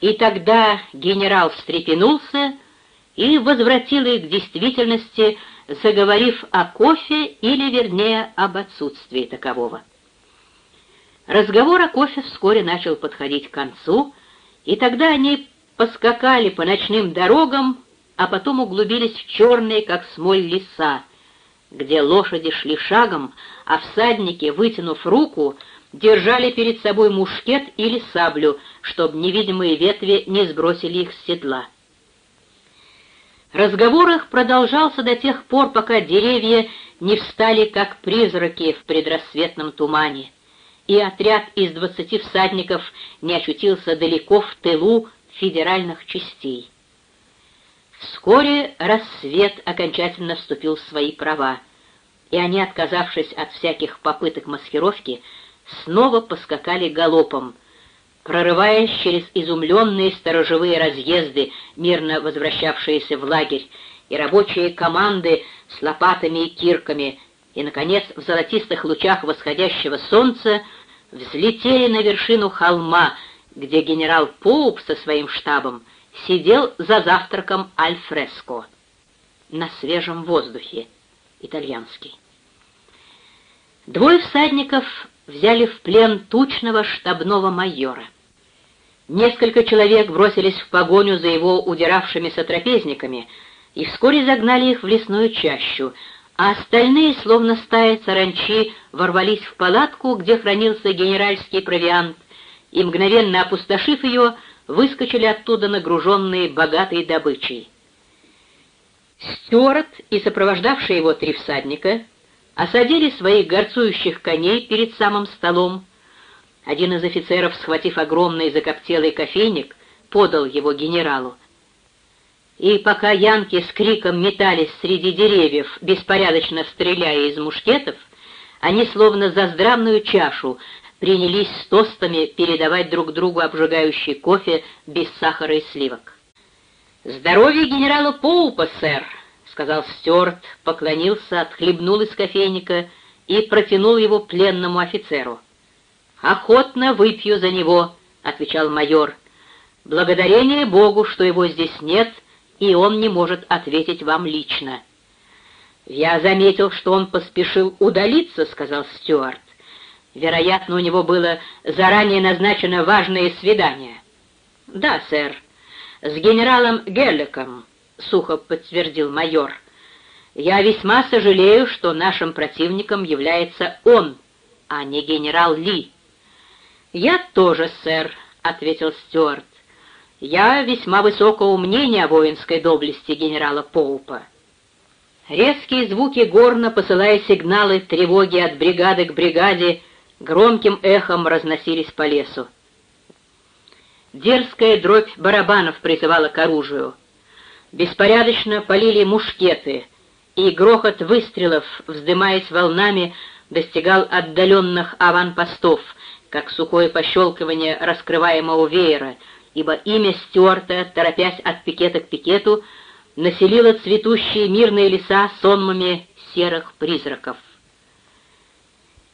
И тогда генерал встрепенулся и возвратил их к действительности, заговорив о кофе или, вернее, об отсутствии такового. Разговор о кофе вскоре начал подходить к концу, и тогда они поскакали по ночным дорогам, а потом углубились в черные, как смоль, леса, где лошади шли шагом, а всадники, вытянув руку, держали перед собой мушкет или саблю, чтобы невидимые ветви не сбросили их с седла. Разговор их продолжался до тех пор, пока деревья не встали, как призраки в предрассветном тумане, и отряд из двадцати всадников не очутился далеко в тылу федеральных частей. Вскоре рассвет окончательно вступил в свои права, и они, отказавшись от всяких попыток маскировки, снова поскакали галопом, прорываясь через изумленные сторожевые разъезды, мирно возвращавшиеся в лагерь, и рабочие команды с лопатами и кирками, и, наконец, в золотистых лучах восходящего солнца взлетели на вершину холма, где генерал Поуп со своим штабом сидел за завтраком альфреско на свежем воздухе, итальянский. Двое всадников взяли в плен тучного штабного майора. Несколько человек бросились в погоню за его удиравшимися трапезниками и вскоре загнали их в лесную чащу, а остальные, словно стая саранчи, ворвались в палатку, где хранился генеральский провиант, и, мгновенно опустошив ее, выскочили оттуда нагруженные богатой добычей. Стюарт и сопровождавшие его три всадника осадили своих горцующих коней перед самым столом. Один из офицеров, схватив огромный закоптелый кофейник, подал его генералу. И пока янки с криком метались среди деревьев, беспорядочно стреляя из мушкетов, они словно за здравную чашу принялись с тостами передавать друг другу обжигающий кофе без сахара и сливок. «Здоровье генерала Поупа, сэр!» — сказал Стюарт, поклонился, отхлебнул из кофейника и протянул его пленному офицеру. «Охотно выпью за него», — отвечал майор. «Благодарение Богу, что его здесь нет, и он не может ответить вам лично». «Я заметил, что он поспешил удалиться», — сказал Стюарт. Вероятно, у него было заранее назначено важное свидание. «Да, сэр, с генералом Геллеком», — сухо подтвердил майор. «Я весьма сожалею, что нашим противником является он, а не генерал Ли». «Я тоже, сэр», — ответил Стюарт. «Я весьма высокого мнения о воинской доблести генерала Поупа». Резкие звуки горна, посылая сигналы тревоги от бригады к бригаде, громким эхом разносились по лесу. Дерзкая дробь барабанов призывала к оружию. Беспорядочно полили мушкеты, и грохот выстрелов, вздымаясь волнами, достигал отдаленных аванпостов, как сухое пощелкивание раскрываемого веера, ибо имя Стюарта, торопясь от пикета к пикету, населило цветущие мирные леса сонмами серых призраков.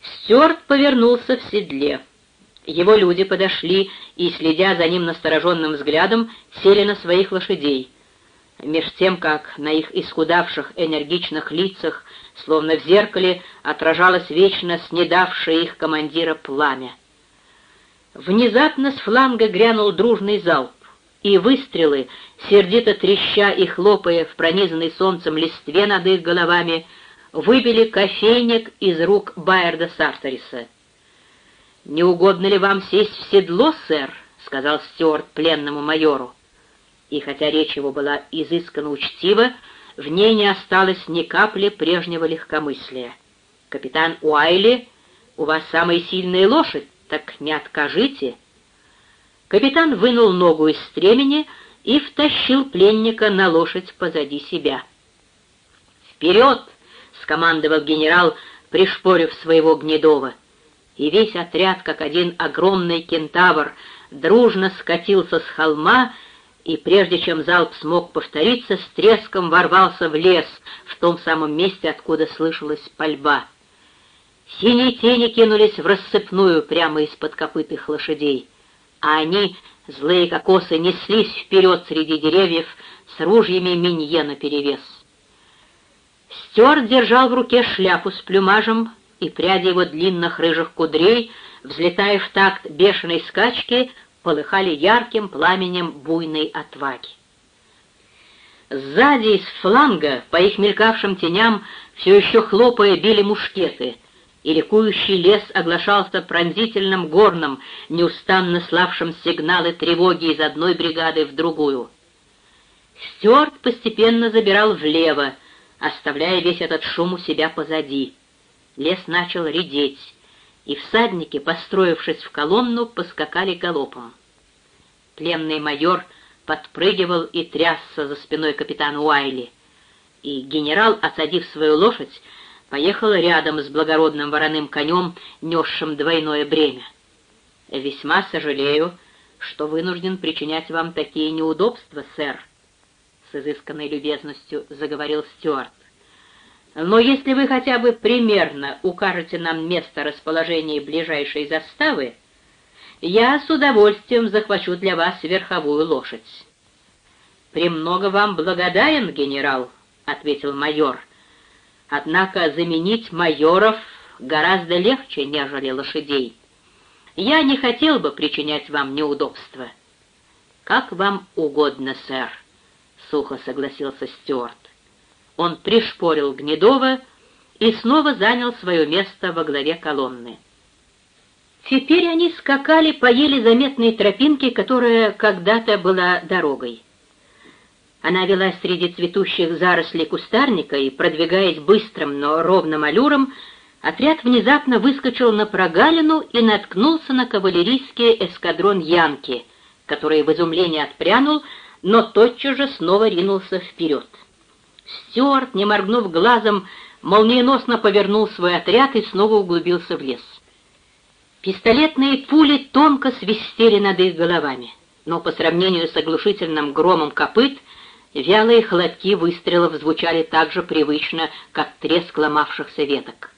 Стюарт повернулся в седле. Его люди подошли и, следя за ним настороженным взглядом, сели на своих лошадей. Меж тем, как на их исхудавших энергичных лицах, словно в зеркале, отражалось вечно снедавшее их командира пламя. Внезапно с фланга грянул дружный залп, и выстрелы, сердито треща и хлопая в пронизанной солнцем листве над их головами, выбили кофейник из рук Байерда Сарториса. «Не угодно ли вам сесть в седло, сэр?» — сказал Стюарт пленному майору. И хотя речь его была изысканно учтива, в ней не осталось ни капли прежнего легкомыслия. «Капитан Уайли, у вас самая сильная лошадь, так не откажите». Капитан вынул ногу из стремени и втащил пленника на лошадь позади себя. «Вперед!» — скомандовал генерал, пришпорив своего Гнедова. И весь отряд, как один огромный кентавр, дружно скатился с холма, и прежде чем залп смог повториться, с треском ворвался в лес, в том самом месте, откуда слышалась пальба. Синие тени кинулись в рассыпную прямо из-под копыт их лошадей, а они Злые кокосы неслись вперед среди деревьев с ружьями Минье наперевес. Стюарт держал в руке шляпу с плюмажем, и пряди его длинных рыжих кудрей, взлетая в такт бешеной скачки, полыхали ярким пламенем буйной отваги. Сзади из фланга, по их мелькавшим теням, все еще хлопая били мушкеты, и ликующий лес оглашался пронзительным горном, неустанно славшим сигналы тревоги из одной бригады в другую. Стюарт постепенно забирал влево, оставляя весь этот шум у себя позади. Лес начал редеть, и всадники, построившись в колонну, поскакали галопом. Пленный майор подпрыгивал и трясся за спиной капитана Уайли, и генерал, осадив свою лошадь, поехал рядом с благородным вороным конем, несшим двойное бремя. «Весьма сожалею, что вынужден причинять вам такие неудобства, сэр», — с изысканной любезностью заговорил Стюарт. «Но если вы хотя бы примерно укажете нам место расположения ближайшей заставы, я с удовольствием захвачу для вас верховую лошадь». «Премного вам благодарен, генерал», — ответил майор, — Однако заменить майоров гораздо легче, нежели лошадей. Я не хотел бы причинять вам неудобства. Как вам угодно, сэр, — сухо согласился Стюарт. Он пришпорил Гнедова и снова занял свое место во главе колонны. Теперь они скакали по еле заметной тропинке, которая когда-то была дорогой. Она вела среди цветущих зарослей кустарника, и, продвигаясь быстрым, но ровным аллюром, отряд внезапно выскочил на прогалину и наткнулся на кавалерийский эскадрон Янки, который в изумлении отпрянул, но тотчас же снова ринулся вперед. Стюарт, не моргнув глазом, молниеносно повернул свой отряд и снова углубился в лес. Пистолетные пули тонко свистели над их головами, но по сравнению с оглушительным громом копыт — Вялые хлопки выстрелов звучали так же привычно, как треск ломавшихся веток.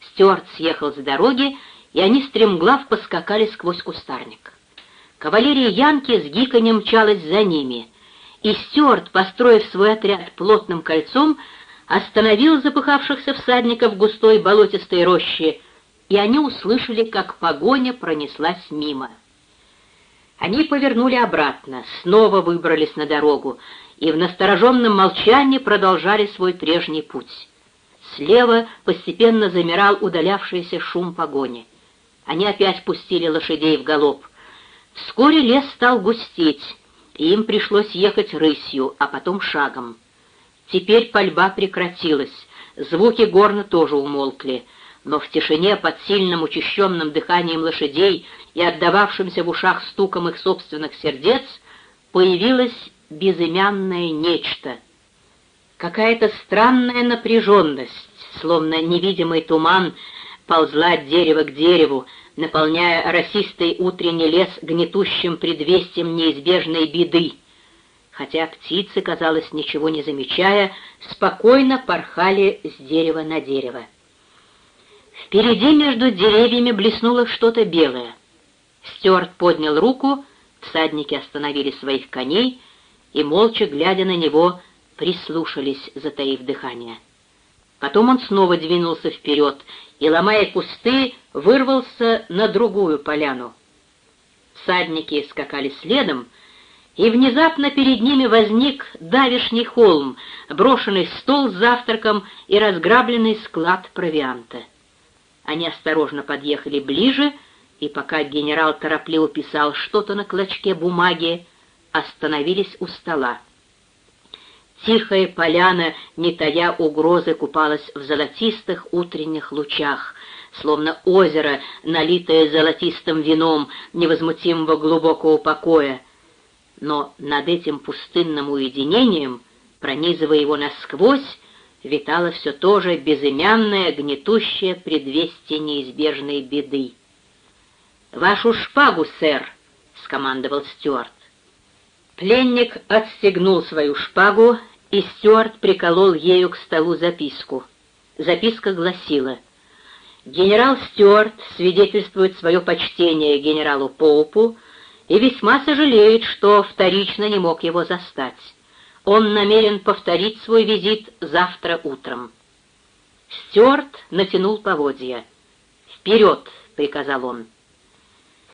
Стюарт съехал с дороги, и они стремглав поскакали сквозь кустарник. Кавалерия Янки с гиканьем мчалась за ними, и Стюарт, построив свой отряд плотным кольцом, остановил запыхавшихся всадников в густой болотистой роще, и они услышали, как погоня пронеслась мимо. Они повернули обратно, снова выбрались на дорогу, и в настороженном молчании продолжали свой прежний путь. Слева постепенно замирал удалявшийся шум погони. Они опять пустили лошадей в галоп. Вскоре лес стал густеть, и им пришлось ехать рысью, а потом шагом. Теперь пальба прекратилась, звуки горна тоже умолкли, но в тишине под сильным учащенным дыханием лошадей и отдававшимся в ушах стуком их собственных сердец появилась безымянное нечто. Какая-то странная напряженность, словно невидимый туман, ползла от дерева к дереву, наполняя росистый утренний лес гнетущим предвестием неизбежной беды. Хотя птицы, казалось, ничего не замечая, спокойно порхали с дерева на дерево. Впереди между деревьями блеснуло что-то белое. Стюарт поднял руку, всадники остановили своих коней — и, молча глядя на него, прислушались, затаив дыхание. Потом он снова двинулся вперед и, ломая кусты, вырвался на другую поляну. Всадники скакали следом, и внезапно перед ними возник давишний холм, брошенный стол с завтраком и разграбленный склад провианта. Они осторожно подъехали ближе, и пока генерал торопливо писал что-то на клочке бумаги, остановились у стола. Тихая поляна, не тая угрозы, купалась в золотистых утренних лучах, словно озеро, налитое золотистым вином невозмутимого глубокого покоя. Но над этим пустынным уединением, пронизывая его насквозь, витало все то же безымянное, гнетущее предвестие неизбежной беды. «Вашу шпагу, сэр!» — скомандовал Стюарт. Пленник отстегнул свою шпагу, и Стюарт приколол ею к столу записку. Записка гласила «Генерал Стюарт свидетельствует свое почтение генералу Поупу и весьма сожалеет, что вторично не мог его застать. Он намерен повторить свой визит завтра утром. Стюарт натянул поводья. «Вперед!» — приказал он.